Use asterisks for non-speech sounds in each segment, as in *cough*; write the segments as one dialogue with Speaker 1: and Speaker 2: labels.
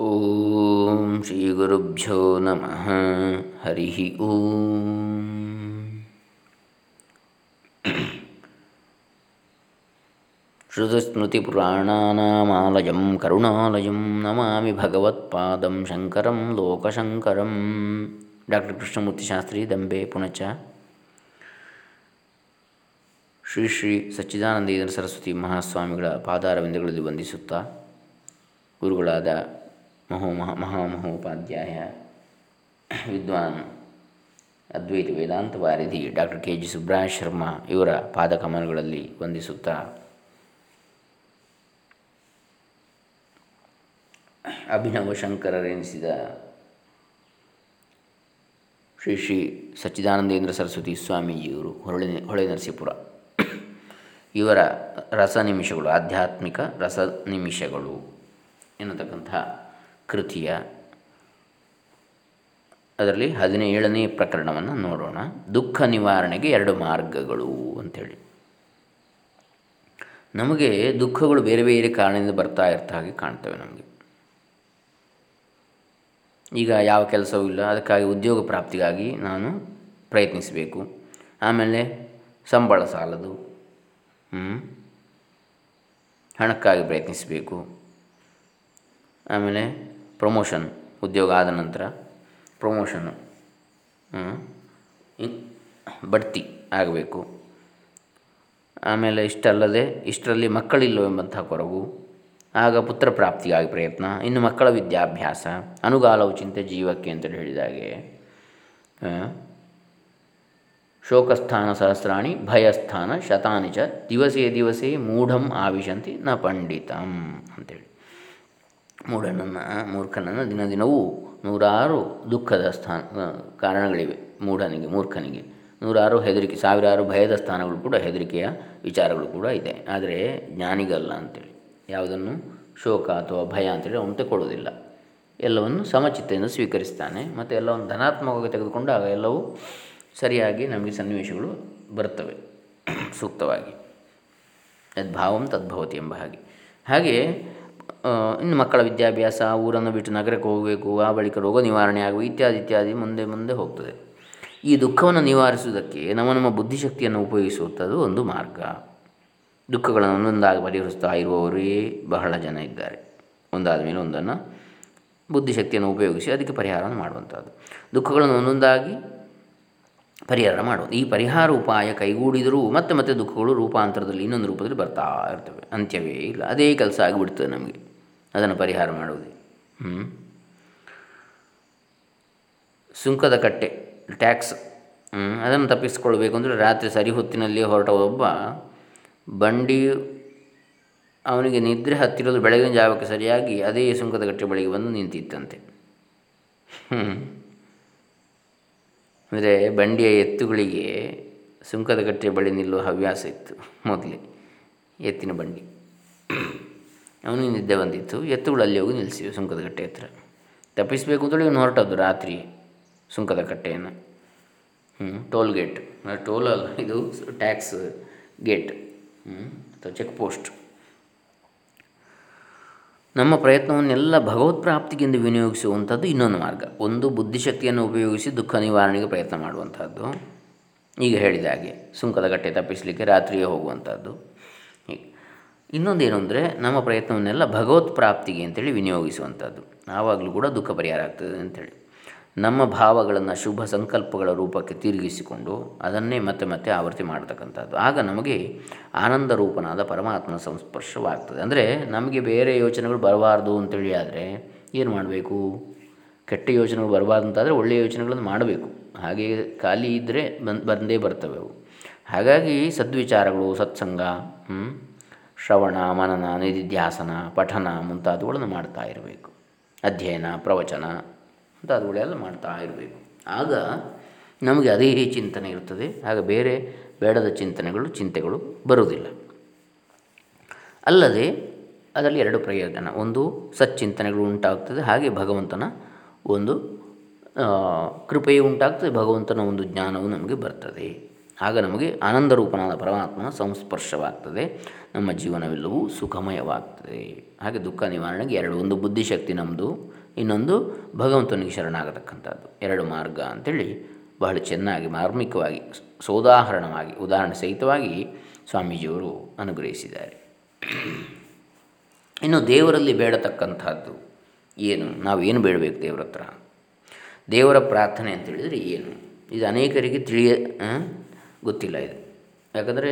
Speaker 1: ಓಂ ಶ್ರೀ ಗುರುಭ್ಯೋ ನಮಃ ಹರಿ ಓಂ ಶ್ರುತಸ್ಮೃತಿಪುರಾಣಾನಾಮಾಲಯಂ ಕರುಣಾಲಯಂ ನಮಾಮಿ ಭಗವತ್ಪಾದಂ ಶಂಕರಂ ಲೋಕಶಂಕರಂ ಡಾಕ್ಟರ್ ಕೃಷ್ಣಮೂರ್ತಿ ಶಾಸ್ತ್ರಿ ದಂಬೆ ಪುನಚ ಶ್ರೀ ಶ್ರೀ ಸಚ್ಚಿದಾನಂದೇಂದ್ರ ಸರಸ್ವತಿ ಮಹಾಸ್ವಾಮಿಗಳ ಪಾದಾರವಿಂದಗಳಲ್ಲಿ ವಂದಿಸುತ್ತಾ, ಗುರುಗಳಾದ ಮಹೋ ಮಹಾ ಮಹೋಪಾಧ್ಯಾಯ ವಿದ್ವಾನ್ ಅದ್ವೈತ ವೇದಾಂತ ವಾರಿಧಿ ಡಾಕ್ಟರ್ ಕೆ ಜಿ ಸುಬ್ರಹ ಶರ್ಮ ಇವರ ಪಾದಕಮಲಗಳಲ್ಲಿ ವಂದಿಸುತ್ತಾ. ಅಭಿನವ ಶಂಕರರೆನಿಸಿದ ಶ್ರೀ ಶ್ರೀ ಸಚ್ಚಿದಾನಂದೇಂದ್ರ ಸರಸ್ವತಿ ಸ್ವಾಮೀಜಿಯವರು ಹೊರಳೆ ಹೊಳೆ ನರಸೀಪುರ. ಇವರ ರಸ ನಿಮಿಷಗಳು, ಆಧ್ಯಾತ್ಮಿಕ ರಸ ನಿಮಿಷಗಳು ಎನ್ನತಕ್ಕಂಥ ಕೃತಿಯ ಅದರಲ್ಲಿ ಹದಿನೇಳನೇ ಪ್ರಕರಣವನ್ನು ನೋಡೋಣ. ದುಃಖ ನಿವಾರಣೆಗೆ ಎರಡು ಮಾರ್ಗಗಳು ಅಂಥೇಳಿ. ನಮಗೆ ದುಃಖಗಳು ಬೇರೆ ಬೇರೆ ಕಾರಣದಿಂದ ಬರ್ತಾ ಇರ್ತ ಹಾಗೆ ಕಾಣ್ತವೆ ನಮಗೆ. ಈಗ ಯಾವ ಕೆಲಸವೂ ಇಲ್ಲ. ಅದಕ್ಕಾಗಿ ಉದ್ಯೋಗ ಪ್ರಾಪ್ತಿಗಾಗಿ ನಾನು ಪ್ರಯತ್ನಿಸಬೇಕು. ಆಮೇಲೆ ಸಂಬಳ ಸಾಲದು ಹಣಕ್ಕಾಗಿ ಪ್ರಯತ್ನಿಸಬೇಕು. ಆಮೇಲೆ ಪ್ರಮೋಷನ್ ಉದ್ಯೋಗ ಆದ ನಂತರ ಪ್ರಮೋಷನ್ನು ಬಡ್ತಿ ಆಗಬೇಕು. ಆಮೇಲೆ ಇಷ್ಟಲ್ಲದೆ, ಇಷ್ಟರಲ್ಲಿ ಮಕ್ಕಳಿಲ್ಲವೆಂಬಂಥ ಕೊರಗು, ಆಗ ಪುತ್ರ ಪ್ರಾಪ್ತಿಗಾಗಿ ಪ್ರಯತ್ನ, ಇನ್ನು ಮಕ್ಕಳ ವಿದ್ಯಾಭ್ಯಾಸ, ಅನುಗಾಲವು ಚಿಂತೆ ಜೀವಕ್ಕೆ ಅಂತೇಳಿ ಹೇಳಿದಾಗೆ ಶೋಕಸ್ಥಾನ ಸಹಸ್ರಾಣಿ ಭಯಸ್ಥಾನ ಶತಾನಿ ಚ ದಿವಸೇ ದಿವಸೇ ಮೂಢಂ ಆವಿಶಂತಿ ನ ಪಂಡಿತಂ ಅಂತೇಳಿ. ಮೂಢನನ್ನು ಮೂರ್ಖನನ್ನು ದಿನ ದಿನವೂ ನೂರಾರು ದುಃಖದ ಸ್ಥಾನ ಕಾರಣಗಳಿವೆ. ಮೂಢನಿಗೆ, ಮೂರ್ಖನಿಗೆ. ನೂರಾರು ಹೆದರಿಕೆ, ಸಾವಿರಾರು ಭಯದ ಸ್ಥಾನಗಳು ಕೂಡ ಹೆದರಿಕೆಯ ವಿಚಾರಗಳು ಕೂಡ ಇದೆ. ಆದರೆ ಜ್ಞಾನಿಗಲ್ಲ ಅಂತೇಳಿ. ಯಾವುದನ್ನು? ಶೋಕ ಅಥವಾ ಭಯ ಅಂತೇಳಿ ಅವನು ತಗೊಳ್ಳೋದಿಲ್ಲ ಎಲ್ಲವನ್ನು ಸಮಚಿತ್ತೆಯಿಂದ ಸ್ವೀಕರಿಸ್ತಾನೆ. ಮತ್ತು ಎಲ್ಲವನ್ನು ಧನಾತ್ಮಕವಾಗಿ ತೆಗೆದುಕೊಂಡಾಗ ಎಲ್ಲವೂ ಸರಿಯಾಗಿ ನಮಗೆ ಸನ್ನಿವೇಶಗಳು ಬರ್ತವೆ ಸೂಕ್ತವಾಗಿ. ಯದ್ಭಾವಂ ತದ್ಭವತಿ ಎಂಬ ಹಾಗೆ. ಹಾಗೆ ಇನ್ನು ಮಕ್ಕಳ ವಿದ್ಯಾಭ್ಯಾಸ, ಊರನ್ನು ಬಿಟ್ಟು ನಗರಕ್ಕೆ ಹೋಗಬೇಕು, ಆ ಬಳಿಕ ರೋಗ ನಿವಾರಣೆ ಆಗುವ ಇತ್ಯಾದಿ ಇತ್ಯಾದಿ ಮುಂದೆ ಮುಂದೆ ಹೋಗ್ತದೆ. ಈ ದುಃಖವನ್ನು ನಿವಾರಿಸುವುದಕ್ಕೆ ನಮ್ಮ ನಮ್ಮ ಬುದ್ಧಿಶಕ್ತಿಯನ್ನು ಉಪಯೋಗಿಸುವಂಥದ್ದು ಒಂದು ಮಾರ್ಗ. ದುಃಖಗಳನ್ನು ಒಂದೊಂದಾಗಿ ಪರಿಹರಿಸ್ತಾ ಇರುವವರೇ ಬಹಳ ಜನ ಇದ್ದಾರೆ. ಒಂದಾದ ಮೇಲೆ ಒಂದನ್ನು ಬುದ್ಧಿಶಕ್ತಿಯನ್ನು ಉಪಯೋಗಿಸಿ ಅದಕ್ಕೆ ಪರಿಹಾರವನ್ನು ಮಾಡುವಂಥದ್ದು. ದುಃಖಗಳನ್ನು ಒಂದೊಂದಾಗಿ ಪರಿಹಾರ ಮಾಡುವುದು. ಈ ಪರಿಹಾರ ಉಪಾಯ ಕೈಗೂಡಿದರೂ ಮತ್ತೆ ಮತ್ತೆ ದುಃಖಗಳು ರೂಪಾಂತರದಲ್ಲಿ ಇನ್ನೊಂದು ರೂಪದಲ್ಲಿ ಬರ್ತಾ ಇರ್ತವೆ. ಅಂತ್ಯವೇ ಇಲ್ಲ. ಅದೇ ಕೆಲಸ ಆಗಿಬಿಡ್ತದೆ ನಮಗೆ. ಅದನ್ನು ಪರಿಹಾರ ಮಾಡುವುದು. ಸುಂಕದ ಕಟ್ಟೆ ಟ್ಯಾಕ್ಸ್ ಅದನ್ನು ತಪ್ಪಿಸಿಕೊಳ್ಬೇಕು ಅಂದರೆ ರಾತ್ರಿ ಸರಿ ಹೊತ್ತಿನಲ್ಲಿ ಹೊರಟ ಒಬ್ಬ ಬಂಡಿ ಅವನಿಗೆ ನಿದ್ರೆ ಹತ್ತಿರೋದು ಬೆಳಗಿನ ಜಾವಕ್ಕೆ ಸರಿಯಾಗಿ ಅದೇ ಸುಂಕದ ಕಟ್ಟೆ ಬಳಿಗೆ ಬಂದು ನಿಂತಿತ್ತಂತೆ. ಅಂದರೆ ಬಂಡಿಯ ಎತ್ತುಗಳಿಗೆ ಸುಂಕದ ಕಟ್ಟೆ ಬಳಿ ನಿಲ್ಲುವ ಹವ್ಯಾಸ ಇತ್ತು ಮೊದಲೇ ಎತ್ತಿನ ಬಂಡಿ. ಅವನಿಗೆ ನಿದ್ದೆ ಬಂದಿತ್ತು. ಎತ್ತುಗಳು ಅಲ್ಲಿ ಹೋಗಿ ನಿಲ್ಲಿಸಿವೆ ಸುಂಕದ ಕಟ್ಟೆ ಹತ್ರ. ತಪ್ಪಿಸಬೇಕು ಅಂತೇಳಿ ಇವನು ಹೊರಟದ್ದು ರಾತ್ರಿ ಸುಂಕದ ಕಟ್ಟೆಯನ್ನು. ಹ್ಞೂ ಟೋಲ್ ಗೇಟ್. ಟೋಲ್ ಅಲ್ಲ, ಇದು ಟ್ಯಾಕ್ಸ್ ಗೇಟ್. ಅಥವಾ ಚೆಕ್ ಪೋಸ್ಟ್. ನಮ್ಮ ಪ್ರಯತ್ನವನ್ನೆಲ್ಲ ಭಗವತ್ ಪ್ರಾಪ್ತಿಗೆಂದು ವಿನಿಯೋಗಿಸುವಂಥದ್ದು ಇನ್ನೊಂದು ಮಾರ್ಗ. ಒಂದು, ಬುದ್ಧಿಶಕ್ತಿಯನ್ನು ಉಪಯೋಗಿಸಿ ದುಃಖ ನಿವಾರಣೆಗೆ ಪ್ರಯತ್ನ ಮಾಡುವಂಥದ್ದು. ಈಗ ಹೇಳಿದ ಹಾಗೆ, ಸುಂಕದ ಗಟ್ಟೆ ತಪ್ಪಿಸಲಿಕ್ಕೆ ರಾತ್ರಿಯೇ ಹೋಗುವಂಥದ್ದು. ಹೀಗೆ ಇನ್ನೊಂದೇನು ಅಂದರೆ ನಮ್ಮ ಪ್ರಯತ್ನವನ್ನೆಲ್ಲ ಭಗವತ್ ಪ್ರಾಪ್ತಿಗೆ ಅಂತೇಳಿ ವಿನಿಯೋಗಿಸುವಂಥದ್ದು. ಆವಾಗಲೂ ಕೂಡ ದುಃಖ ಪರಿಹಾರ ಆಗ್ತದೆ ಅಂಥೇಳಿ ನಮ್ಮ ಭಾವಗಳನ್ನು, ಶುಭ ಸಂಕಲ್ಪಗಳ ರೂಪಕ್ಕೆ ತಿರುಗಿಸಿಕೊಂಡು ಅದನ್ನೇ ಮತ್ತೆ ಮತ್ತೆ ಆವೃತ್ತಿ ಮಾಡತಕ್ಕಂಥದ್ದು. ಆಗ ನಮಗೆ ಆನಂದ ರೂಪನಾದ ಪರಮಾತ್ಮನ ಸಂಸ್ಪರ್ಶವಾಗ್ತದೆ. ಅಂದರೆ ನಮಗೆ ಬೇರೆ ಯೋಚನೆಗಳು ಬರಬಾರ್ದು ಅಂತೇಳಿ ಆದರೆ ಏನು ಮಾಡಬೇಕು? ಕೆಟ್ಟ ಯೋಚನೆಗಳು ಬರಬಾರ್ದು ಅಂತಾದರೆ ಒಳ್ಳೆಯ ಯೋಚನೆಗಳನ್ನು ಮಾಡಬೇಕು. ಹಾಗೆ ಖಾಲಿ ಇದ್ದರೆ ಬಂದು ಬಂದೇ ಬರ್ತವೆ ಹಾಗಾಗಿ ಸದ್ವಿಚಾರಗಳು, ಸತ್ಸಂಗ ಶ್ರವಣ, ಮನನ, ನಿಧಿಧ್ಯಾಸನ, ಪಠನ ಮುಂತಾದವುಗಳನ್ನು ಮಾಡ್ತಾ ಇರಬೇಕು. ಅಧ್ಯಯನ, ಪ್ರವಚನ ಮುಂತಾದವುಗಳೆಲ್ಲ ಮಾಡ್ತಾ ಇರಬೇಕು. ಆಗ ನಮಗೆ ಅದೇ ಚಿಂತನೆ ಇರ್ತದೆ. ಆಗ ಬೇರೆ ಬೇಡದ ಚಿಂತನೆಗಳು, ಚಿಂತೆಗಳು ಬರುವುದಿಲ್ಲ. ಅಲ್ಲದೆ ಅದರಲ್ಲಿ ಎರಡು ಪ್ರಯೋಜನ. ಒಂದು, ಸಚ್ಚಿಂತನೆಗಳು ಉಂಟಾಗ್ತದೆ. ಹಾಗೆ ಭಗವಂತನ ಒಂದು ಕೃಪೆಯು ಉಂಟಾಗ್ತದೆ. ಭಗವಂತನ ಒಂದು ಜ್ಞಾನವು ನಮಗೆ ಬರ್ತದೆ. ಆಗ ನಮಗೆ ಆನಂದರೂಪನಾದ ಪರಮಾತ್ಮನ ಸಂಸ್ಪರ್ಶವಾಗ್ತದೆ. ನಮ್ಮ ಜೀವನವೆಲ್ಲವೂ ಸುಖಮಯವಾಗ್ತದೆ. ಹಾಗೆ ದುಃಖ ನಿವಾರಣೆಗೆ ಎರಡು ಒಂದು ಬುದ್ಧಿಶಕ್ತಿ ನಮ್ಮದು ಇನ್ನೊಂದು ಭಗವಂತನಿಗೆ ಶರಣಾಗತಕ್ಕಂಥದ್ದು. ಎರಡು ಮಾರ್ಗ ಅಂಥೇಳಿ ಬಹಳ ಚೆನ್ನಾಗಿ ಮಾರ್ಮಿಕವಾಗಿ ಸೋದಾಹರಣವಾಗಿ, ಉದಾಹರಣೆ ಸಹಿತವಾಗಿ ಸ್ವಾಮೀಜಿಯವರು ಅನುಗ್ರಹಿಸಿದ್ದಾರೆ. ಇನ್ನು ದೇವರಲ್ಲಿ ಬೇಡತಕ್ಕಂಥದ್ದು ಏನು? ನಾವು ಏನು ಬೇಡಬೇಕು ದೇವರ ಹತ್ರ ದೇವರ ಪ್ರಾರ್ಥನೆ ಅಂತೇಳಿದರೆ ಏನು? ಇದು ಅನೇಕರಿಗೆ ತಿಳಿಯ ಗೊತ್ತಿಲ್ಲ ಇದು. ಯಾಕಂದರೆ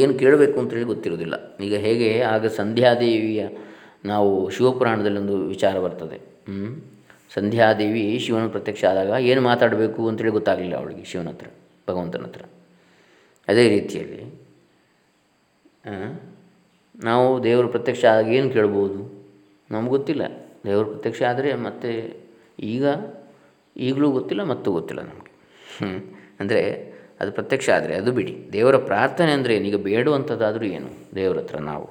Speaker 1: ಏನು ಕೇಳಬೇಕು ಅಂತೇಳಿ ಗೊತ್ತಿರೋದಿಲ್ಲ ಈಗ ಹೇಗೆ ಆಗ ಸಂಧ್ಯಾದೇವಿಯ ನಾವು ಶಿವಪುರಾಣದಲ್ಲಿ ಒಂದು ವಿಚಾರ ಬರ್ತದೆ. ಸಂಧ್ಯಾದೇವಿ ಶಿವನ ಪ್ರತ್ಯಕ್ಷ ಆದಾಗ ಏನು ಮಾತಾಡಬೇಕು ಅಂತೇಳಿ ಗೊತ್ತಾಗಲಿಲ್ಲ ಅವಳಿಗೆ ಶಿವನ ಹತ್ರ, ಭಗವಂತನ ಹತ್ರ. ಅದೇ ರೀತಿಯಲ್ಲಿ ನಾವು ದೇವರು ಪ್ರತ್ಯಕ್ಷ ಆದಾಗ ಏನು ಕೇಳ್ಬೋದು? ನಮ್ಗೆ ಗೊತ್ತಿಲ್ಲ. ದೇವರು ಪ್ರತ್ಯಕ್ಷ ಆದರೆ ಮತ್ತೆ ಈಗ ಈಗಲೂ ಗೊತ್ತಿಲ್ಲ, ಮತ್ತೂ ಗೊತ್ತಿಲ್ಲ ನಮಗೆ. ಅಂದರೆ ಅದು ಪ್ರತ್ಯಕ್ಷ ಆದರೆ ಅದು ಬಿಡಿ. ದೇವರ ಪ್ರಾರ್ಥನೆ ಅಂದರೆ ಏನೀಗ ಬೇಡುವಂಥದ್ದಾದರೂ ಏನು? ದೇವರ ಹತ್ರ ನಾವು.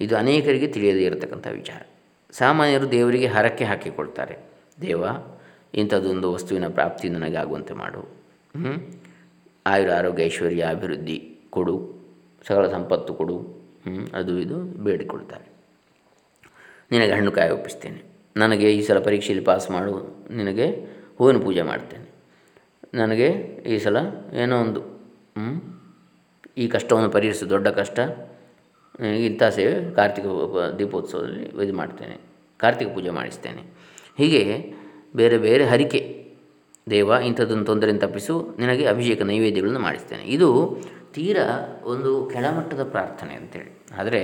Speaker 1: ಇದು ಅನೇಕರಿಗೆ ತಿಳಿಯದೇ ಇರತಕ್ಕಂಥ ವಿಚಾರ. ಸಾಮಾನ್ಯರು ದೇವರಿಗೆ ಹರಕೆ ಹಾಕಿಕೊಳ್ತಾರೆ. ದೇವ, ಇಂಥದ್ದೊಂದು ವಸ್ತುವಿನ ಪ್ರಾಪ್ತಿ ನನಗೆ ಆಗುವಂತೆ ಮಾಡು. ಆಯುರ ಆರೋಗ್ಯ, ಐಶ್ವರ್ಯ, ಅಭಿವೃದ್ಧಿ ಕೊಡು. ಸಕಲ ಸಂಪತ್ತು ಕೊಡು. ಅದು ಇದು ಬೇಡಿಕೊಳ್ತಾರೆ ನಿನಗೆ ಹಣ್ಣು ಕಾಯಿ ಒಪ್ಪಿಸ್ತೇನೆ. ನನಗೆ ಈ ಸಲ ಪರೀಕ್ಷೆಯಲ್ಲಿ ಪಾಸ್ ಮಾಡು. ನಿನಗೆ ಹೂವಿನ ಪೂಜೆ ಮಾಡ್ತೇನೆ. ನನಗೆ ಈ ಸಲ ಏನೋ ಒಂದು ಈ ಕಷ್ಟವನ್ನು ಪರಿಹರಿಸು, ದೊಡ್ಡ ಕಷ್ಟ ಇಂಥ ಸೇವೆ ಕಾರ್ತಿಕ ದೀಪೋತ್ಸವದಲ್ಲಿ ಇದು ಮಾಡ್ತೇನೆ, ಕಾರ್ತಿಕ ಪೂಜೆ ಮಾಡಿಸ್ತೇನೆ. ಹೀಗೆ ಬೇರೆ ಬೇರೆ ಹರಿಕೆ, ದೇವ ಇಂಥದ್ದನ್ನು ತೊಂದರೆಯನ್ನು ತಪ್ಪಿಸು, ನಿನಗೆ ಅಭಿಷೇಕ ನೈವೇದ್ಯಗಳನ್ನು ಮಾಡಿಸ್ತೇನೆ. ಇದು ತೀರಾ ಒಂದು ಕೆಳಮಟ್ಟದ ಪ್ರಾರ್ಥನೆ ಅಂತೇಳಿ. ಆದರೆ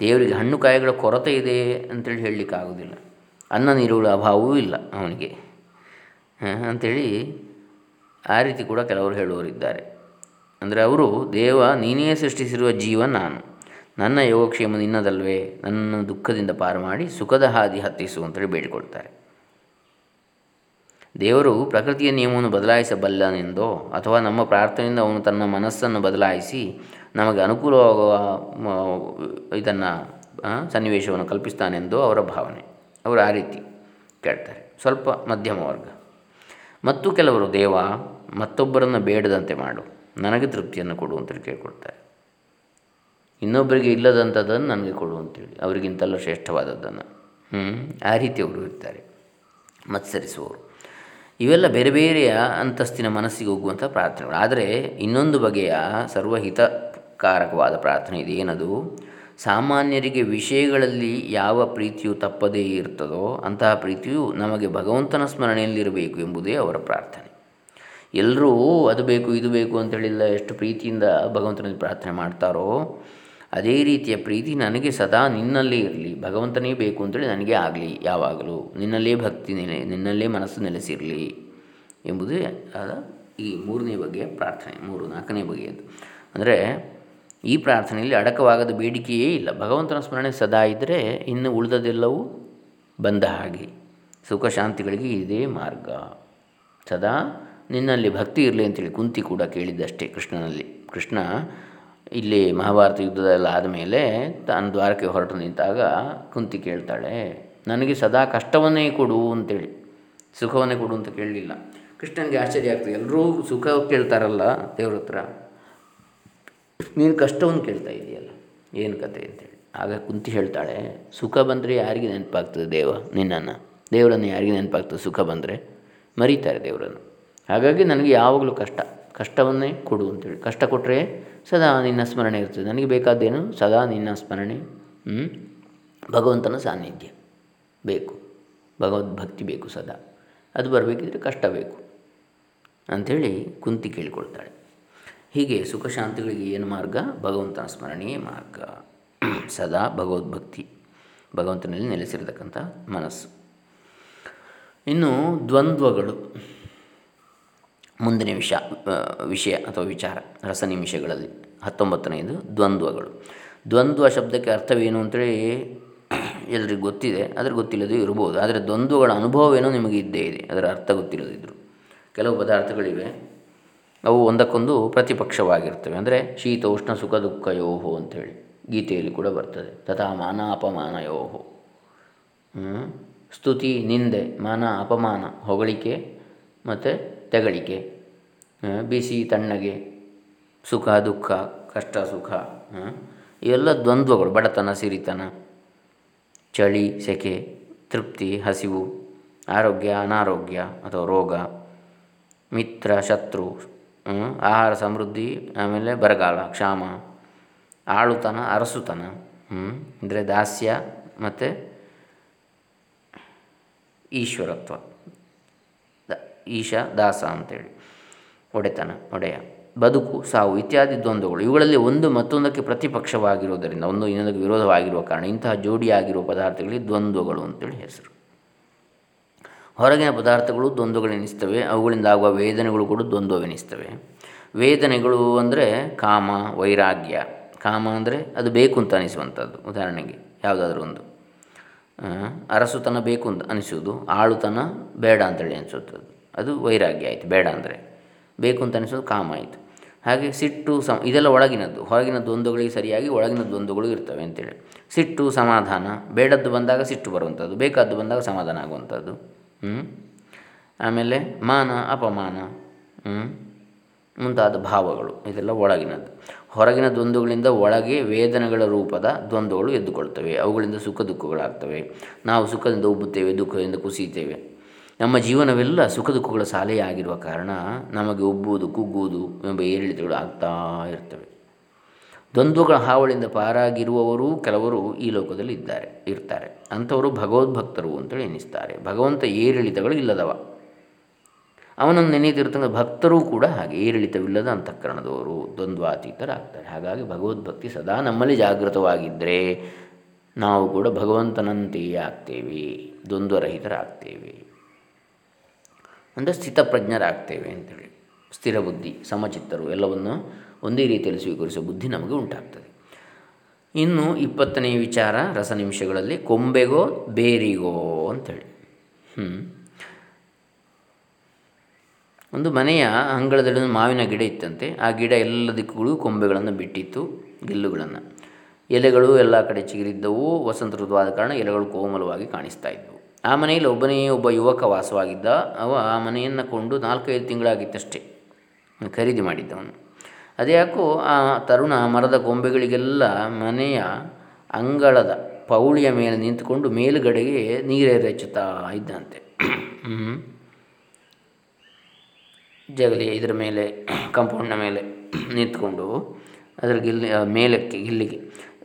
Speaker 1: ದೇವರಿಗೆ ಹಣ್ಣು ಕಾಯಿಗಳ ಕೊರತೆ ಇದೆ ಅಂತೇಳಿ ಹೇಳಲಿಕ್ಕೆ ಆಗೋದಿಲ್ಲ ಅನ್ನ ನೀರುಗಳ ಅಭಾವವೂ ಇಲ್ಲ ಅವನಿಗೆ. ಅಂಥೇಳಿ ಆ ರೀತಿ ಕೂಡ ಕೆಲವರು ಹೇಳುವರಿದ್ದಾರೆ ಅಂದರೆ ಅವರು, ದೇವ, ನೀನೇ ಸೃಷ್ಟಿಸಿರುವ ಜೀವ ನಾನು. ನನ್ನ ಯೋಗಕ್ಷೇಮ ನಿನ್ನದಲ್ವೇ. ನನ್ನ ದುಃಖದಿಂದ ಪಾರು ಮಾಡಿ ಸುಖದ ಹಾದಿ ಹತ್ತಿಸು ಅಂತೇಳಿ ಬೇಡಿಕೊಳ್ತಾರೆ. ದೇವರು ಪ್ರಕೃತಿಯ ನಿಯಮವನ್ನು ಬದಲಾಯಿಸಬಲ್ಲನೆಂದೋ, ಅಥವಾ ನಮ್ಮ ಪ್ರಾರ್ಥನೆಯಿಂದ ಅವನು ತನ್ನ ಮನಸ್ಸನ್ನು ಬದಲಾಯಿಸಿ ನಮಗೆ ಅನುಕೂಲವಾಗುವ ಇದನ್ನು ಸನ್ನಿವೇಶವನ್ನು ಕಲ್ಪಿಸ್ತಾನೆಂದೋ ಅವರ ಭಾವನೆ. ಅವರು ಆ ರೀತಿ ಕೇಳ್ತಾರೆ. ಸ್ವಲ್ಪ ಮಧ್ಯಮ ವರ್ಗ. ಮತ್ತು ಕೆಲವರು, ದೇವ ಮತ್ತೊಬ್ಬರನ್ನು ಬೇಡದಂತೆ ಮಾಡು. ನನಗೆ ತೃಪ್ತಿಯನ್ನು ಕೊಡು ಅಂತೇಳಿ ಕೇಳಿಕೊಡ್ತಾರೆ ಇನ್ನೊಬ್ಬರಿಗೆ ಇಲ್ಲದಂಥದ್ದನ್ನು ನನಗೆ ಕೊಡು ಅಂತೇಳಿ ಅವರಿಗಿಂತಲ್ಲ ಶ್ರೇಷ್ಠವಾದದ್ದನ್ನು. ಹ್ಞೂ ಆ ರೀತಿ ಅವರು ಇರ್ತಾರೆ. ಮತ್ಸರಿಸುವವರು. ಇವೆಲ್ಲ ಬೇರೆ ಬೇರೆಯ ಅಂತಸ್ತಿನ ಮನಸ್ಸಿಗೆ ಹೋಗುವಂಥ ಪ್ರಾರ್ಥನೆಗಳು. ಆದರೆ ಇನ್ನೊಂದು ಬಗೆಯ ಸರ್ವಹಿತಕಾರಕವಾದ ಪ್ರಾರ್ಥನೆ ಇದೆ. ಏನದು? ಸಾಮಾನ್ಯರಿಗೆ ವಿಷಯಗಳಲ್ಲಿ ಯಾವ ಪ್ರೀತಿಯು ತಪ್ಪದೇ ಇರ್ತದೋ ಅಂತಹ ಪ್ರೀತಿಯು ನಮಗೆ ಭಗವಂತನ ಸ್ಮರಣೆಯಲ್ಲಿರಬೇಕು ಎಂಬುದೇ ಅವರ ಪ್ರಾರ್ಥನೆ. ಎಲ್ಲರೂ ಅದು ಬೇಕು, ಇದು ಬೇಕು ಅಂತೇಳಿಲ್ಲ ಎಷ್ಟು ಪ್ರೀತಿಯಿಂದ ಭಗವಂತನಲ್ಲಿ ಪ್ರಾರ್ಥನೆ ಮಾಡ್ತಾರೋ, ಅದೇ ರೀತಿಯ ಪ್ರೀತಿ ನನಗೆ ಸದಾ ನಿನ್ನಲ್ಲೇ ಇರಲಿ, ಭಗವಂತನೇ ಬೇಕು ಅಂತೇಳಿ ನನಗೆ ಆಗಲಿ ಯಾವಾಗಲೂ. ನಿನ್ನಲ್ಲೇ ಭಕ್ತಿ ನೆಲೆ, ನಿನ್ನಲ್ಲೇ ಮನಸ್ಸು ನೆಲೆಸಿರಲಿ ಎಂಬುದೇ ಆದ ಈ ಮೂರನೇ ಬಗೆಯ ಪ್ರಾರ್ಥನೆ, ಮೂರು, ನಾಲ್ಕನೇ ಬಗೆಯದು ಅಂದರೆ ಈ ಪ್ರಾರ್ಥನೆಯಲ್ಲಿ ಅಡಕವಾಗದ ಬೇಡಿಕೆಯೇ ಇಲ್ಲ. ಭಗವಂತನ ಸ್ಮರಣೆ ಸದಾ ಇದ್ದರೆ ಇನ್ನು ಉಳಿದದೆಲ್ಲವೂ ಬಂದ ಹಾಗೆ. ಸುಖ ಶಾಂತಿಗಳಿಗೆ ಇದೇ ಮಾರ್ಗ. ಸದಾ ನಿನ್ನಲ್ಲಿ ಭಕ್ತಿ ಇರಲಿ ಅಂತೇಳಿ ಕುಂತಿ ಕೂಡ ಕೇಳಿದ್ದಷ್ಟೇ ಕೃಷ್ಣನಲ್ಲಿ. ಕೃಷ್ಣ ಇಲ್ಲಿ ಮಹಾಭಾರತ ಯುದ್ಧದಲ್ಲಾದ ಆದಮೇಲೆ ತಾನು ದ್ವಾರಕ್ಕೆ ಹೊರಟು ನಿಂತಾಗ ಕುಂತಿ ಕೇಳ್ತಾಳೆ, ನನಗೆ ಸದಾ ಕಷ್ಟವನ್ನೇ ಕೊಡು ಅಂತೇಳಿ. ಸುಖವನ್ನೇ ಕೊಡು ಅಂತ ಕೇಳಲಿಲ್ಲ. ಕೃಷ್ಣನಿಗೆ ಆಶ್ಚರ್ಯ ಆಗ್ತದೆ, ಎಲ್ಲರೂ ಸುಖ ಕೇಳ್ತಾರಲ್ಲ ದೇವ್ರ ಹತ್ರ. ನೀನು ಕಷ್ಟವನ್ನು ಕೇಳ್ತಾ ಇದೆಯಲ್ಲ, ಏನು ಕತೆ ಅಂತೇಳಿ. ಆಗ ಕುಂತಿ ಹೇಳ್ತಾಳೆ, ಸುಖ ಬಂದರೆ ಯಾರಿಗೆ ನೆನಪಾಗ್ತದೆ ದೇವ ನಿನ್ನನ್ನು? ದೇವರನ್ನು ಯಾರಿಗೆ ನೆನಪಾಗ್ತದೆ ಸುಖ ಬಂದರೆ? ಮರೀತಾರೆ ದೇವರನ್ನು. ಹಾಗಾಗಿ ನನಗೆ ಯಾವಾಗಲೂ ಕಷ್ಟ, ಕಷ್ಟವನ್ನೇ ಕೊಡು ಅಂತೇಳಿ. ಕಷ್ಟ ಕೊಟ್ಟರೆ ಸದಾ ನಿನ್ನ ಸ್ಮರಣೆ ಇರ್ತದೆ. ನನಗೆ ಬೇಕಾದ್ದೇನು? ಸದಾ ನಿನ್ನ ಸ್ಮರಣೆ ಭಗವಂತನ ಸಾನ್ನಿಧ್ಯ. ಬೇಕು. ಭಗವದ್ಭಕ್ತಿ ಬೇಕು ಸದಾ. ಅದು ಬರಬೇಕಿದ್ರೆ ಕಷ್ಟ ಬೇಕು ಅಂಥೇಳಿ ಕುಂತಿ ಕೇಳಿಕೊಳ್ತಾಳೆ. ಹೀಗೆ ಸುಖ ಶಾಂತಿಗಳಿಗೆ ಏನು ಮಾರ್ಗ? ಭಗವಂತನ ಸ್ಮರಣೆಯೇ ಮಾರ್ಗ. *clears throat* ಸದಾ ಭಗವದ್ಭಕ್ತಿ ಭಗವಂತನಲ್ಲಿ ನೆಲೆಸಿರತಕ್ಕಂಥ ಮನಸ್ಸು. ಇನ್ನು ದ್ವಂದ್ವಗಳು. ಮುಂದಿನ ವಿಷ ವಿಷಯ ಅಥವಾ ವಿಚಾರ, ರಸನಿಮಿಷಗಳಲ್ಲಿ. ಹತ್ತೊಂಬತ್ತನೆಯದು ದ್ವಂದ್ವಗಳು. ದ್ವಂದ್ವ ಶಬ್ದಕ್ಕೆ ಅರ್ಥವೇನು ಅಂತೇಳಿ ಎಲ್ರಿಗೂ ಗೊತ್ತಿದೆ, ಆದರೆ ಗೊತ್ತಿಲ್ಲದೆ ಇರ್ಬೋದು. ಆದರೆ ದ್ವಂದ್ವಗಳ ಅನುಭವವೇನೋ ನಿಮಗೆ ಇದ್ದೇ ಇದೆ, ಅದರ ಅರ್ಥ ಗೊತ್ತಿಲ್ಲದಿದ್ದರು ಕೆಲವು ಪದಾರ್ಥಗಳಿವೆ, ಅವು ಒಂದಕ್ಕೊಂದು ಪ್ರತಿಪಕ್ಷವಾಗಿರ್ತವೆ. ಅಂದರೆ ಶೀತ, ಉಷ್ಣ, ಸುಖ, ದುಃಖ, ಯೋಹೋ ಅಂಥೇಳಿ ಗೀತೆಯಲ್ಲಿ ಕೂಡ ಬರ್ತದೆ. ತಥಾ ಮಾನ ಅಪಮಾನ ಯೋಹೋ. ಸ್ತುತಿ, ನಿಂದೆ, ಮಾನ ಅಪಮಾನ, ಹೊಗಳಿಕೆ ಮತ್ತು ತೆಗಳಿಕೆ ಬಿಸಿ ತಣ್ಣಗೆ, ಸುಖ, ದುಃಖ, ಕಷ್ಟ, ಸುಖ ಇವೆಲ್ಲ ದ್ವಂದ್ವಗಳು, ಬಡತನ, ಸಿರಿತನ, ಚಳಿ, ಸೆಕೆ, ತೃಪ್ತಿ, ಹಸಿವು, ಆರೋಗ್ಯ, ಅನಾರೋಗ್ಯ ಅಥವಾ ರೋಗ, ಮಿತ್ರ, ಶತ್ರು ಆಹಾರ ಸಮೃದ್ಧಿ, ಆಮೇಲೆ ಬರಗಾಲ, ಕ್ಷಾಮ, ಆಳುತನ, ಅರಸುತನ ಅಂದರೆ ದಾಸ್ಯ ಮತ್ತು ಈಶ್ವರತ್ವ. ಈಶ ದಾಸ ಅಂತೇಳಿ. ಒಡೆತನ ಒಡೆಯ ಬದುಕು, ಸಾವು ಇತ್ಯಾದಿ ದ್ವಂದ್ವಗಳು. ಇವುಗಳಲ್ಲಿ ಒಂದು ಮತ್ತೊಂದಕ್ಕೆ ಪ್ರತಿಪಕ್ಷವಾಗಿರುವುದರಿಂದ, ಒಂದು ಇನ್ನೊಂದಕ್ಕೆ ವಿರೋಧವಾಗಿರುವ ಕಾರಣ ಇಂತಹ ಜೋಡಿಯಾಗಿರುವ ಪದಾರ್ಥಗಳಿಗೆ ದ್ವಂದ್ವಗಳು ಅಂತೇಳಿ ಹೆಸರು. ಹೊರಗಿನ ಪದಾರ್ಥಗಳು ದ್ವಂದ್ವಗಳೆನಿಸ್ತವೆ ಅವುಗಳಿಂದ ಆಗುವ ವೇದನೆಗಳು ಕೂಡ ದ್ವಂದ್ವವೆನಿಸ್ತವೆ. ವೇದನೆಗಳು ಅಂದರೆ ಕಾಮ, ವೈರಾಗ್ಯ. ಕಾಮ ಅಂದರೆ ಅದು ಬೇಕು ಅಂತ ಅನಿಸುವಂಥದ್ದು, ಉದಾಹರಣೆಗೆ ಯಾವುದಾದ್ರೂ ಒಂದು. ಅರಸುತನ ಬೇಕು ಅಂತ ಅನಿಸುವುದು, ಆಳುತನ ಬೇಡ ಅಂತೇಳಿ ಅನಿಸುತ್ತದೆ ಅದು ವೈರಾಗ್ಯ ಆಯಿತು, ಬೇಡ ಅಂದರೆ. ಬೇಕು ಅಂತ ಅನಿಸೋದು ಕಾಮ ಆಯಿತು. ಹಾಗೆ ಸಿಟ್ಟು ಸಮ, ಇದೆಲ್ಲ ಒಳಗಿನದ್ದು, ಹೊರಗಿನ ದ್ವಂದ್ವಗಳಿಗೆ ಸರಿಯಾಗಿ ಒಳಗಿನ ದ್ವಂದ್ವಗಳು ಇರ್ತವೆ ಅಂತೇಳಿ. ಸಿಟ್ಟು ಸಮಾಧಾನ, ಬೇಡದ್ದು ಬಂದಾಗ ಸಿಟ್ಟು ಬರುವಂಥದ್ದು, ಬೇಕಾದ್ದು ಬಂದಾಗ ಸಮಾಧಾನ ಆಗುವಂಥದ್ದು ಆಮೇಲೆ ಮಾನ, ಅಪಮಾನ ಮುಂತಾದ ಭಾವಗಳು, ಇದೆಲ್ಲ ಒಳಗಿನದ್ದು. ಹೊರಗಿನ ದ್ವಂದ್ವಗಳಿಂದ ಒಳಗೆ ವೇದನೆಗಳ ರೂಪದ ದ್ವಂದ್ವಗಳು ಎದ್ದುಕೊಳ್ತವೆ. ಅವುಗಳಿಂದ ಸುಖ ದುಃಖಗಳಾಗ್ತವೆ. ನಾವು ಸುಖದಿಂದ ಉಬ್ಬುತ್ತೇವೆ, ದುಃಖದಿಂದ ಕುಸಿಯುತ್ತೇವೆ. ನಮ್ಮ ಜೀವನವೆಲ್ಲ ಸುಖ ದುಃಖಗಳ ಸಾಲೆಯಾಗಿರುವ ಕಾರಣ ನಮಗೆ ಉಬ್ಬುವುದು ಕುಗ್ಗುವುದು ಎಂಬ ಏರಿಳಿತಗಳು ಆಗ್ತಾ ಇರ್ತವೆ. ದ್ವಂದ್ವಗಳ ಹಾವಳಿಯಿಂದ ಪಾರಾಗಿರುವವರು ಕೆಲವರು ಈ ಲೋಕದಲ್ಲಿ ಇದ್ದಾರೆ, ಇರ್ತಾರೆ. ಅಂಥವರು ಭಗವದ್ಭಕ್ತರು ಅಂತೇಳಿ ಎನಿಸ್ತಾರೆ. ಭಗವಂತ ಏರಿಳಿತಗಳು ಇಲ್ಲದವ. ಅವನನ್ನು ನೆನೆಯುತ್ತಿರ್ತಕ್ಕಂಥ ಭಕ್ತರು ಕೂಡ ಹಾಗೆ ಏರಿಳಿತವಿಲ್ಲದ ಅಂತಃಕರಣದವರು ದ್ವಂದ್ವಾತೀತರಾಗ್ತಾರೆ. ಹಾಗಾಗಿ ಭಗವದ್ಭಕ್ತಿ ಸದಾ ನಮ್ಮಲ್ಲಿ ಜಾಗೃತವಾಗಿದ್ದರೆ ನಾವು ಕೂಡ ಭಗವಂತನಂತೆಯೇ ಆಗ್ತೇವೆ, ದ್ವಂದ್ವರಹಿತರಾಗ್ತೇವೆ. ಅಂದರೆ ಸ್ಥಿತಪ್ರಜ್ಞರಾಗ್ತೇವೆ ಅಂತೇಳಿ. ಸ್ಥಿರ ಬುದ್ಧಿ, ಸಮಚಿತ್ತರು ಎಲ್ಲವನ್ನು ಒಂದೇ ರೀತಿಯಲ್ಲಿ ಸ್ವೀಕರಿಸುವ ಬುದ್ಧಿ ನಮಗೆ ಉಂಟಾಗ್ತದೆ. ಇನ್ನು ಇಪ್ಪತ್ತನೇ ವಿಚಾರ ರಸ ನಿಮಿಷಗಳಲ್ಲಿ ಕೊಂಬೆಗೋ ಬೇರಿಗೋ ಅಂಥೇಳಿ ಹ್ಞೂ ಒಂದು ಮನೆಯ ಅಂಗಳದಲ್ಲಿ ಒಂದು ಮಾವಿನ ಗಿಡ ಇತ್ತಂತೆ, ಆ ಗಿಡ ಎಲ್ಲ ದಿಕ್ಕುಗಳಿಗೂ ಕೊಂಬೆಗಳನ್ನು ಬಿಟ್ಟಿತ್ತು, ಗೆಲ್ಲುಗಳನ್ನು. ಎಲೆಗಳು ಎಲ್ಲ ಕಡೆ ಚಿಗಿರಿದ್ದವು, ವಸಂತ ಋತುವಾದ ಕಾರಣ ಎಲೆಗಳು ಕೋಮಲವಾಗಿ ಕಾಣಿಸ್ತಾ ಇದ್ದವು ಆ ಮನೆಯಲ್ಲಿ ಒಬ್ಬನೇ ಒಬ್ಬ ಯುವಕ ವಾಸವಾಗಿದ್ದ. ಅವ ಆ ಮನೆಯನ್ನು ಕೊಂಡು ನಾಲ್ಕೈದು ತಿಂಗಳಾಗಿತ್ತಷ್ಟೇ. ಖರೀದಿ ಮಾಡಿದ್ದವನು. ಅದ್ಯಾಕೋ ಆ ತರುಣ ಮರದ ಕೊಂಬೆಗಳಿಗೆಲ್ಲ ಮನೆಯ ಅಂಗಳದ ಪೌಳಿಯ ಮೇಲೆ ನಿಂತುಕೊಂಡು ಮೇಲುಗಡೆಗೆ ನೀರೆರೆಚ್ಚುತ್ತಾ ಇದ್ದಂತೆ. ಜಗಲಿ ಇದರ ಮೇಲೆ, ಕಾಂಪೌಂಡ್ನ ಮೇಲೆ ನಿಂತ್ಕೊಂಡು, ಅದರ ಗಿಲ್ಲಿ ಮೇಲಕ್ಕೆ, ಗಿಲ್ಲಿಗೆ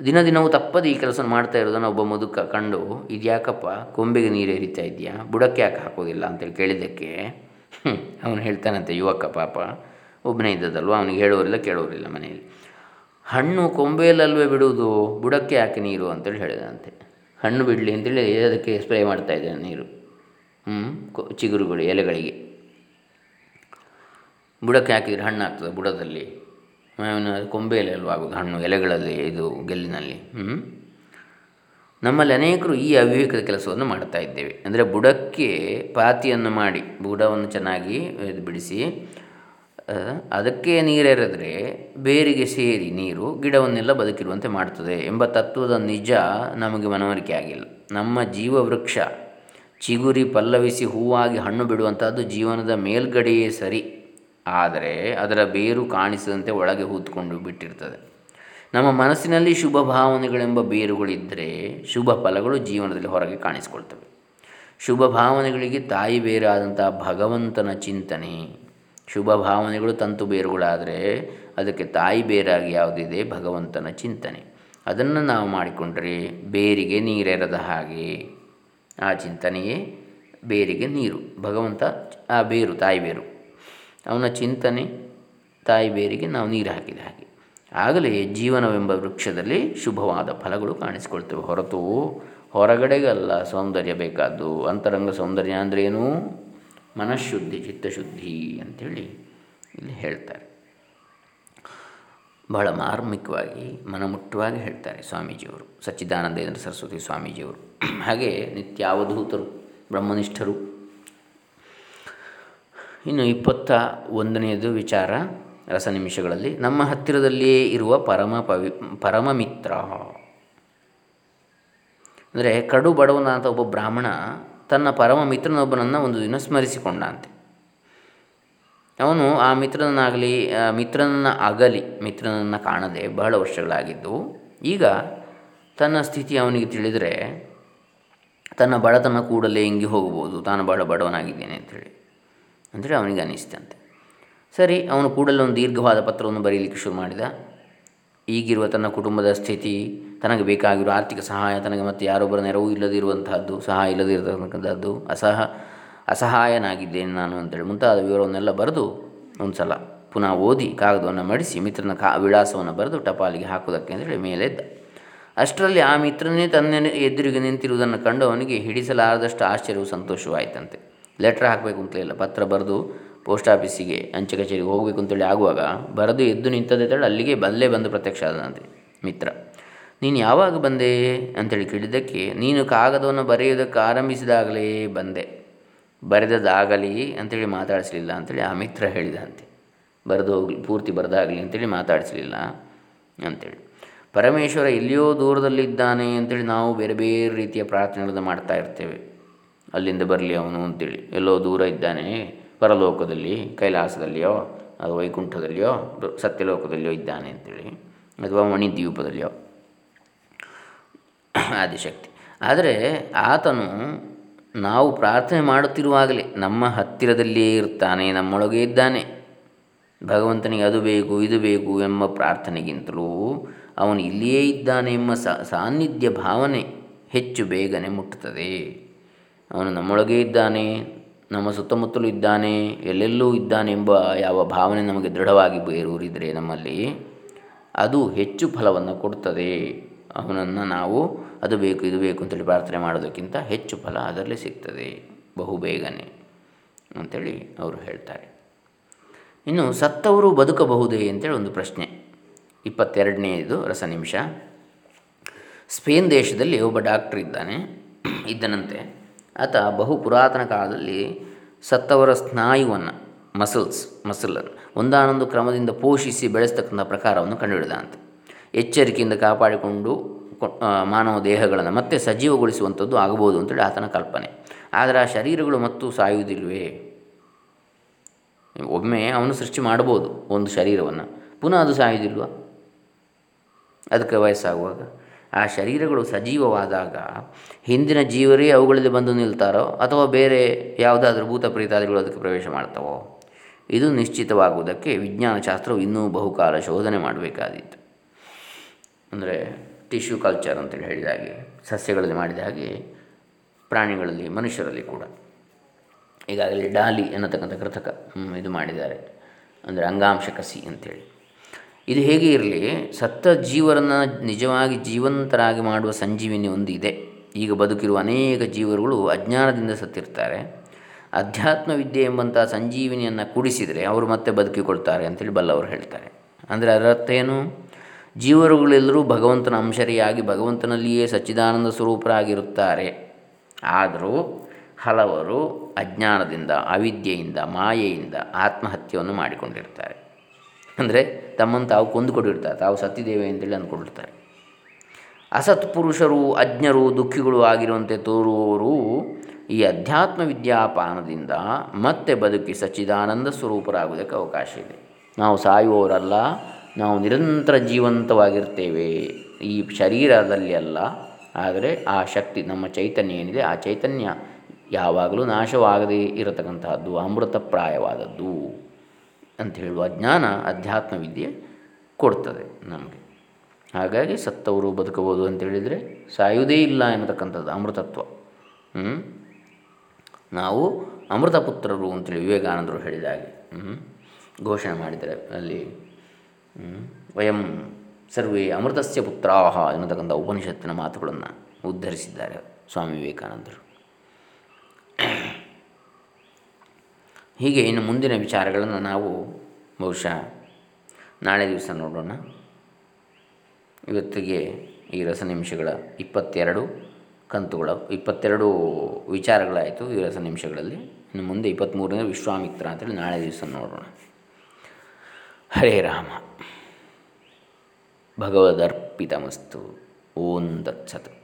Speaker 1: ದಿನ ದಿನವೂ ತಪ್ಪದೆ ಈ ಕೆಲಸ ಮಾಡ್ತಾ ಇರೋದನ್ನು ಒಬ್ಬ ಮುದುಕ ಕಂಡು ಇದ್ಯಾಕಪ್ಪ ಕೊಂಬೆಗೆ ನೀರು ಎರಿತಾ ಇದೆಯಾ? ಬುಡಕ್ಕೆ ಯಾಕೆ ಹಾಕೋದಿಲ್ಲ? ಅಂತೇಳಿ ಕೇಳಿದ್ದಕ್ಕೆ ಅವನು ಹೇಳ್ತಾನಂತೆ, ಯುವಕ ಪಾಪ ಒಬ್ಬನೇ ಇದ್ದದಲ್ವ ಅವನಿಗೆ ಹೇಳೋರಿಲ್ಲ, ಕೇಳೋರಿಲ್ಲ ಮನೆಯಲ್ಲಿ. ಹಣ್ಣು ಕೊಂಬೆಯಲ್ಲಲ್ವೇ ಬಿಡುವುದು? ಬುಡಕ್ಕೆ ಯಾಕೆ ನೀರು? ಅಂತೇಳಿ ಹೇಳಿದಂತೆ ಹಣ್ಣು ಬಿಡಲಿ ಅಂತೇಳಿ ಅದಕ್ಕೆ ಸ್ಪ್ರೇ ಮಾಡ್ತಾ ಇದ್ದಾನೆ ನೀರು. ಹ್ಞೂ ಚಿಗುರುಗಳು ಎಲೆಗಳಿಗೆ. ಬುಡಕ್ಕೆ ಹಾಕಿದರೆ ಹಣ್ಣು ಆಗ್ತದೆ ಬುಡದಲ್ಲಿ? ಮಾವಿನ ಕೊಂಬೆಯಲ್ಲಿ ಅಲ್ವಾ ಹಣ್ಣು ಎಲೆಗಳಲ್ಲಿ ಇದು ಗೆಲ್ಲಿನಲ್ಲಿ? ನಮ್ಮಲ್ಲಿ ಅನೇಕರು ಈ ಅವಿವೇಕದ ಕೆಲಸವನ್ನು ಮಾಡ್ತಾ ಇದ್ದೇವೆ. ಅಂದರೆ ಬುಡಕ್ಕೆ ಪಾತಿಯನ್ನು ಮಾಡಿ, ಬುಡವನ್ನು ಚೆನ್ನಾಗಿ ಬಿಡಿಸಿ ಅದಕ್ಕೆ ನೀರೆರೆದರೆ ಬೇರಿಗೆ ಸೇರಿ ನೀರು ಗಿಡವನ್ನೆಲ್ಲ ಬದುಕಿರುವಂತೆ ಮಾಡ್ತದೆ ಎಂಬ ತತ್ವದ ನಿಜ ನಮಗೆ ಮನವರಿಕೆ ಆಗಿಲ್ಲ. ನಮ್ಮ ಜೀವವೃಕ್ಷ ಚಿಗುರಿ ಪಲ್ಲವಿಸಿ ಹೂವಾಗಿ ಹಣ್ಣು ಬಿಡುವಂಥದ್ದು ಜೀವನದ ಮೇಲ್ಗಡೆಯೇ ಸರಿ. ಆದರೆ ಅದರ ಬೇರು ಕಾಣಿಸದಂತೆ ಒಳಗೆ ಹೂತ್ಕೊಂಡು ಬಿಟ್ಟಿರ್ತದೆ. ನಮ್ಮ ಮನಸ್ಸಿನಲ್ಲಿ ಶುಭ ಭಾವನೆಗಳೆಂಬ ಬೇರುಗಳಿದ್ದರೆ ಶುಭ ಫಲಗಳು ಜೀವನದಲ್ಲಿ ಹೊರಗೆ ಕಾಣಿಸಿಕೊಳ್ತವೆ. ಶುಭ ಭಾವನೆಗಳಿಗೆ ತಾಯಿ ಬೇರಾದಂಥ ಭಗವಂತನ ಚಿಂತನೆ, ಶುಭ ಭಾವನೆಗಳು ತಂತು ಬೇರುಗಳಾದರೆ ಅದಕ್ಕೆ ತಾಯಿ ಬೇರಾಗಿ ಯಾವುದಿದೆ? ಭಗವಂತನ ಚಿಂತನೆ. ಅದನ್ನು ನಾವು ಮಾಡಿಕೊಂಡರೆ ಬೇರಿಗೆ ನೀರೆರದ ಹಾಗೆ, ಆ ಚಿಂತನೆಯೇ ಬೇರಿಗೆ ನೀರು. ಭಗವಂತ, ಆ ಬೇರು ತಾಯಿ ಬೇರು. ಅವನ ಚಿಂತನೆ ತಾಯಿ ಬೇರಿಗೆ ನಾವು ನೀರು ಹಾಕಿದ ಹಾಗೆ. ಆಗಲೇ ಜೀವನವೆಂಬ ವೃಕ್ಷದಲ್ಲಿ ಶುಭವಾದ ಫಲಗಳು ಕಾಣಿಸಿಕೊಳ್ತೇವೆ. ಹೊರತು ಹೊರಗಡೆಗಲ್ಲ ಸೌಂದರ್ಯ ಬೇಕಾದ್ದು. ಅಂತರಂಗ ಸೌಂದರ್ಯ ಅಂದರೆ ಏನು? ಮನಃಶುದ್ಧಿ, ಚಿತ್ತಶುದ್ಧಿ ಅಂಥೇಳಿ ಇಲ್ಲಿ ಹೇಳ್ತಾರೆ. ಬಹಳ ಮಾರ್ಮಿಕವಾಗಿ, ಮನಮುಟ್ಟವಾಗಿ ಹೇಳ್ತಾರೆ ಸ್ವಾಮೀಜಿಯವರು. ಸಚ್ಚಿದಾನಂದೇಂದ್ರ ಸರಸ್ವತಿ ಸ್ವಾಮೀಜಿಯವರು. ಹಾಗೆ ನಿತ್ಯಾವಧೂತರು, ಬ್ರಹ್ಮನಿಷ್ಠರು ಇನ್ನು ಇಪ್ಪತ್ತ ಒಂದನೆಯದು ವಿಚಾರ ರಸ ನಿಮಿಷಗಳಲ್ಲಿ ನಮ್ಮ ಹತ್ತಿರದಲ್ಲಿಯೇ ಇರುವ ಪರಮ ಪವಿ ಪರಮ ಮಿತ್ರ ಅಂದರೆ ಕಡು ಬಡವನಾದ ಒಬ್ಬ ಬ್ರಾಹ್ಮಣ ತನ್ನ ಪರಮ ಮಿತ್ರನೊಬ್ಬನನ್ನು ಒಂದು ದಿನ ಸ್ಮರಿಸಿಕೊಂಡಂತೆ. ಅವನು ಆ ಮಿತ್ರನನ್ನಾಗಲಿ ಮಿತ್ರನನ್ನು ಆಗಲಿ ಮಿತ್ರನನ್ನು ಕಾಣದೆ ಬಹಳ ವರ್ಷಗಳಾಗಿದ್ದು, ಈಗ ತನ್ನ ಸ್ಥಿತಿ ಅವನಿಗೆ ತಿಳಿದರೆ ತನ್ನ ಬಡತನ ಕೂಡಲೇ ಹಿಂಗೆ ಹೋಗ್ಬೋದು ತಾನು ಬಹಳ ಬಡವನಾಗಿದ್ದೇನೆ ಅಂಥೇಳಿ ಅಂಥೇಳಿ ಅವನಿಗೆ ಅನಿಸ್ತಂತೆ ಸರಿ, ಅವನು ಕೂಡಲೇ ಒಂದು ದೀರ್ಘವಾದ ಪತ್ರವನ್ನು ಬರೀಲಿಕ್ಕೆ ಶುರು ಮಾಡಿದ. ಈಗಿರುವ ತನ್ನ ಕುಟುಂಬದ ಸ್ಥಿತಿ, ತನಗೆ ಬೇಕಾಗಿರುವ ಆರ್ಥಿಕ ಸಹಾಯ, ತನಗೆ ಮತ್ತು ಯಾರೊಬ್ಬರ ನೆರವು ಇಲ್ಲದಿರುವಂತಹದ್ದು ಸಹಾಯ ಇಲ್ಲದಿರತಕ್ಕಂಥದ್ದು ಅಸಹ, ಅಸಹಾಯನಾಗಿದ್ದೇನೆ ನಾನು ಅಂತೇಳಿ ಮುಂತಾದ ವಿವರವನ್ನೆಲ್ಲ ಬರೆದು ಒಂದು ಸಲ ಪುನಃ ಓದಿ ಕಾಗದವನ್ನು ಮಡಿಸಿ ಮಿತ್ರನ ಕಾ, ವಿಳಾಸವನ್ನು ಬರೆದು ಟಪಾಲಿಗೆ ಹಾಕುವುದಕ್ಕೆ ಅಂತೇಳಿ ಮೇಲೆದ್ದ ಅಷ್ಟರಲ್ಲಿ ಆ ಮಿತ್ರನೇ ತನ್ನ ಎದುರಿಗೆ ನಿಂತಿರುವುದನ್ನು ಕಂಡು ಅವನಿಗೆ ಹಿಡಿಸಲಾರದಷ್ಟು ಆಶ್ಚರ್ಯವು ಸಂತೋಷವಾಯಿತಂತೆ ಲೆಟ್ರ್ ಹಾಕಬೇಕು ಅಂತಲೇ ಪತ್ರ ಬರೆದು ಪೋಸ್ಟ್ ಆಫೀಸಿಗೆ ಅಂಚೆ ಕಚೇರಿಗೆ ಹೋಗಬೇಕು ಅಂತೇಳಿ ಆಗುವಾಗ ಬರೆದು ಎದ್ದು ನಿಂತದೆ ತೇಳಿ ಅಲ್ಲಿಗೆ ಬಲ್ಲೇ ಬಂದು ಪ್ರತ್ಯಕ್ಷ ಆದನಂತೆ ಮಿತ್ರ. ನೀನು ಯಾವಾಗ ಬಂದೆ ಅಂತೇಳಿ ಕೇಳಿದ್ದಕ್ಕೆ ನೀನು ಕಾಗದವನ್ನು ಬರೆಯೋದಕ್ಕೆ ಆರಂಭಿಸಿದಾಗಲೇ ಬಂದೆ. ಬರೆದದಾಗಲಿ ಅಂತೇಳಿ ಮಾತಾಡಿಸಲಿಲ್ಲ ಅಂಥೇಳಿ ಆ ಮಿತ್ರ ಹೇಳಿದಂತೆ. ಬರೆದು ಹೋಗಲಿ, ಪೂರ್ತಿ ಬರೆದಾಗಲಿ ಅಂತೇಳಿ ಮಾತಾಡಿಸಲಿಲ್ಲ ಅಂಥೇಳಿ ಪರಮೇಶ್ವರ ಎಲ್ಲಿಯೋ ದೂರದಲ್ಲಿದ್ದಾನೆ ಅಂತೇಳಿ ನಾವು ಬೇರೆ ಬೇರೆ ರೀತಿಯ ಪ್ರಾರ್ಥನೆಗಳನ್ನು ಮಾಡ್ತಾ ಇರ್ತೇವೆ. ಅಲ್ಲಿಂದ ಬರಲಿ ಅವನು ಅಂತೇಳಿ. ಎಲ್ಲೋ ದೂರ ಇದ್ದಾನೆ, ಪರಲೋಕದಲ್ಲಿ, ಕೈಲಾಸದಲ್ಲಿಯೋ, ಅದು ವೈಕುಂಠದಲ್ಲಿಯೋ, ಸತ್ಯಲೋಕದಲ್ಲಿಯೋ ಇದ್ದಾನೆ ಅಂತೇಳಿ, ಅಥವಾ ಮಣಿದ್ವೀಪದಲ್ಲಿಯೋ. ಆದಿಶಕ್ತಿ. ಆದರೆ ಆತನು ನಾವು ಪ್ರಾರ್ಥನೆ ಮಾಡುತ್ತಿರುವಾಗಲೇ ನಮ್ಮ ಹತ್ತಿರದಲ್ಲಿಯೇ ಇರ್ತಾನೆ, ನಮ್ಮೊಳಗೆ ಇದ್ದಾನೆ. ಭಗವಂತನಿಗೆ ಅದು ಬೇಕು, ಇದು ಬೇಕು ಎಂಬ ಪ್ರಾರ್ಥನೆಗಿಂತಲೂ ಅವನು ಇಲ್ಲಿಯೇ ಇದ್ದಾನೆ ಎಂಬ ಸಾನ್ನಿಧ್ಯ ಭಾವನೆ ಹೆಚ್ಚು ಬೇಗನೆ ಮುಟ್ಟುತ್ತದೆ. ಅವನು ನಮ್ಮೊಳಗೆ ಇದ್ದಾನೆ, ನಮ್ಮ ಸುತ್ತಮುತ್ತಲೂ ಇದ್ದಾನೆ, ಎಲ್ಲೆಲ್ಲೂ ಇದ್ದಾನೆ ಎಂಬ ಯಾವ ಭಾವನೆ ನಮಗೆ ದೃಢವಾಗಿ ಬೇರೂರಿದರೆ ನಮ್ಮಲ್ಲಿ ಅದು ಹೆಚ್ಚು ಫಲವನ್ನು ಕೊಡ್ತದೆ. ಅವನನ್ನು ನಾವು ಅದು ಬೇಕು, ಇದು ಬೇಕು ಅಂತೇಳಿ ಪ್ರಾರ್ಥನೆ ಮಾಡೋದಕ್ಕಿಂತ ಹೆಚ್ಚು ಫಲ ಅದರಲ್ಲಿ ಸಿಗ್ತದೆ, ಬಹು ಬೇಗನೆ ಅಂಥೇಳಿ ಅವರು ಹೇಳ್ತಾರೆ. ಇನ್ನು ಸತ್ತವರು ಬದುಕಬಹುದೇ ಅಂತೇಳಿ ಒಂದು ಪ್ರಶ್ನೆ. ಇಪ್ಪತ್ತೆರಡನೇದು ರಸ ನಿಮಿಷ ಸ್ಪೇನ್ ದೇಶದಲ್ಲಿ ಒಬ್ಬ ಡಾಕ್ಟ್ರ್ ಇದ್ದಾನೆ. ಇದ್ದನಂತೆ ಆತ ಬಹು ಪುರಾತನ ಕಾಲದಲ್ಲಿ ಸತ್ತವರ ಸ್ನಾಯುವನ್ನು ಮಸಲ್ಸ್ ಮಸಲನ್ನು ಒಂದಾನೊಂದು ಕ್ರಮದಿಂದ ಪೋಷಿಸಿ ಬೆಳೆಸ್ತಕ್ಕಂಥ ಪ್ರಕಾರವನ್ನು ಕಂಡುಹಿಡಿದಂತೆ ಎಚ್ಚರಿಕೆಯಿಂದ ಕಾಪಾಡಿಕೊಂಡು ಮಾನವ ದೇಹಗಳನ್ನು ಮತ್ತೆ ಸಜೀವಗೊಳಿಸುವಂಥದ್ದು ಆಗಬಹುದು ಅಂತೇಳಿ ಆತನ ಕಲ್ಪನೆ. ಆದರೆ ಆ ಶರೀರಗಳು ಮತ್ತು ಸಾಯುವುದಿಲ್ವೇ? ಒಮ್ಮೆ ಅವನು ಸೃಷ್ಟಿ ಮಾಡ್ಬೋದು ಒಂದು ಶರೀರವನ್ನು. ಪುನಃ ಅದು ಸಾಯುವುದಿಲ್ವ? ಅದಕ್ಕೆ ವಯಸ್ಸಾಗುವಾಗ? ಆ ಶರೀರಗಳು ಸಜೀವವಾದಾಗ ಹಿಂದಿನ ಜೀವರೇ ಅವುಗಳಲ್ಲಿ ಬಂದು ನಿಲ್ತಾರೋ ಅಥವಾ ಬೇರೆ ಯಾವುದಾದ್ರೂ ಭೂತ ಪ್ರೀತಾದಿಗಳು ಅದಕ್ಕೆ ಪ್ರವೇಶ ಮಾಡ್ತಾವೋ? ಇದು ನಿಶ್ಚಿತವಾಗುವುದಕ್ಕೆ ವಿಜ್ಞಾನ ಶಾಸ್ತ್ರವು ಇನ್ನೂ ಬಹುಕಾಲ ಶೋಧನೆ ಮಾಡಬೇಕಾದೀತು. ಅಂದರೆ ಟಿಶ್ಯೂ ಕಲ್ಚರ್ ಅಂತೇಳಿ ಹೇಳಿದ ಹಾಗೆ, ಸಸ್ಯಗಳಲ್ಲಿ ಮಾಡಿದ ಹಾಗೆ, ಪ್ರಾಣಿಗಳಲ್ಲಿ, ಮನುಷ್ಯರಲ್ಲಿ ಕೂಡ. ಈಗಾಗಲೇ ಡಾಲಿ ಎನ್ನತಕ್ಕಂಥ ಕೃತಕ ಇದು ಮಾಡಿದ್ದಾರೆ. ಅಂದರೆ ಅಂಗಾಂಶ ಕಸಿ ಅಂಥೇಳಿ ಇದು ಹೇಗೆ ಇರಲಿ, ಸತ್ತ ಜೀವರನ್ನು ನಿಜವಾಗಿ ಜೀವಂತರಾಗಿ ಮಾಡುವ ಸಂಜೀವಿನಿ ಒಂದು ಇದೆ ಈಗ ಬದುಕಿರುವ ಅನೇಕ ಜೀವರುಗಳು ಅಜ್ಞಾನದಿಂದ ಸತ್ತಿರ್ತಾರೆ. ಅಧ್ಯಾತ್ಮ ವಿದ್ಯೆ ಎಂಬಂಥ ಸಂಜೀವಿನಿಯನ್ನು ಕುಡಿಸಿದರೆ ಅವರು ಮತ್ತೆ ಬದುಕಿಕೊಳ್ತಾರೆ ಅಂತೇಳಿ ಬಲ್ಲವರು ಹೇಳ್ತಾರೆ. ಅಂದರೆ ಅದರರ್ಥ ಏನು? ಜೀವರುಗಳೆಲ್ಲರೂ ಭಗವಂತನ ಅಂಶರಿಯಾಗಿ ಭಗವಂತನಲ್ಲಿಯೇ ಸಚ್ಚಿದಾನಂದ ಸ್ವರೂಪರಾಗಿರುತ್ತಾರೆ. ಆದರೂ ಹಲವರು ಅಜ್ಞಾನದಿಂದ, ಅವಿದ್ಯೆಯಿಂದ, ಮಾಯೆಯಿಂದ ಆತ್ಮಹತ್ಯೆಯನ್ನು ಮಾಡಿಕೊಂಡಿರ್ತಾರೆ. ಅಂದರೆ ತಮ್ಮನ್ನು ತಾವು ಕೊಂದುಕೊಂಡಿರ್ತಾರೆ, ತಾವು ಸತ್ತಿದ್ದೇವೆ ಅಂತೇಳಿ ಅಂದ್ಕೊಂಡಿರ್ತಾರೆ ಅಸತ್ ಪುರುಷರು ಅಜ್ಞರು, ದುಃಖಿಗಳು ಆಗಿರುವಂತೆ ತೋರುವವರು ಈ ಅಧ್ಯಾತ್ಮ ವಿದ್ಯಾಪಾನದಿಂದ ಮತ್ತೆ ಬದುಕಿ ಸಚ್ಚಿದಾನಂದ ಸ್ವರೂಪರಾಗುವುದಕ್ಕೆ ಅವಕಾಶ ಇದೆ. ನಾವು ಸಾಯುವವರಲ್ಲ, ನಾವು ನಿರಂತರ ಜೀವಂತವಾಗಿರ್ತೇವೆ. ಈ ಶರೀರದಲ್ಲಿ ಅಲ್ಲ, ಆದರೆ ಆ ಶಕ್ತಿ ನಮ್ಮ ಚೈತನ್ಯ ಏನಿದೆ, ಆ ಚೈತನ್ಯ ಯಾವಾಗಲೂ ನಾಶವಾಗದೇ ಇರತಕ್ಕಂತಹದ್ದು, ಅಮೃತಪ್ರಾಯವಾದದ್ದು. ಅಂತ ಹೇಳುವ ಜ್ಞಾನ ಅಧ್ಯಾತ್ಮ ವಿದ್ಯೆ ಕೊಡ್ತದೆ ನಮಗೆ. ಹಾಗಾಗಿ ಸತ್ತವರು ಬದುಕಬಹುದು ಅಂತ ಹೇಳಿದರೆ ಸಾಯುವುದೇ ಇಲ್ಲ ಎನ್ನತಕ್ಕಂಥದ್ದು ಅಮೃತತ್ವ. ನಾವು ಅಮೃತಪುತ್ರರು ಅಂತೇಳಿ ವಿವೇಕಾನಂದರು ಹೇಳಿದ ಹಾಗೆ. ಘೋಷಣೆ ಮಾಡಿದರೆ ಅಲ್ಲಿ. ವಯಂ ಸರ್ವೇ ಅಮೃತಸ್ಯ ಪುತ್ರಾಹ ಎನ್ನತಕ್ಕಂಥ ಉಪನಿಷತ್ತಿನ ಮಾತುಗಳನ್ನು ಉದ್ಧರಿಸಿದ್ದಾರೆ ಸ್ವಾಮಿ ವಿವೇಕಾನಂದರು. ಹೀಗೆ ಇನ್ನು ಮುಂದಿನ ವಿಚಾರಗಳನ್ನು ನಾವು ಬಹುಶಃ ನಾಳೆ ದಿವಸ ನೋಡೋಣ. ಇವತ್ತಿಗೆ ಈ ರಸನಿಮಿಷಗಳ ಇಪ್ಪತ್ತೆರಡು ಕಂತುಗಳ, ಇಪ್ಪತ್ತೆರಡು ವಿಚಾರಗಳಾಯಿತು ಈ ರಸನಿಮಿಷಗಳಲ್ಲಿ. ಇನ್ನು ಮುಂದೆ ಇಪ್ಪತ್ತ್ಮೂರನೇ ವಿಶ್ವಾಮಿತ್ರ ಅಂತೇಳಿ ನಾಳೆ ದಿವಸ ನೋಡೋಣ. ಹರೇ ರಾಮ. ಭಗವದರ್ಪಿತಮಸ್ತು. ಓಂ ದತ್ಸತ್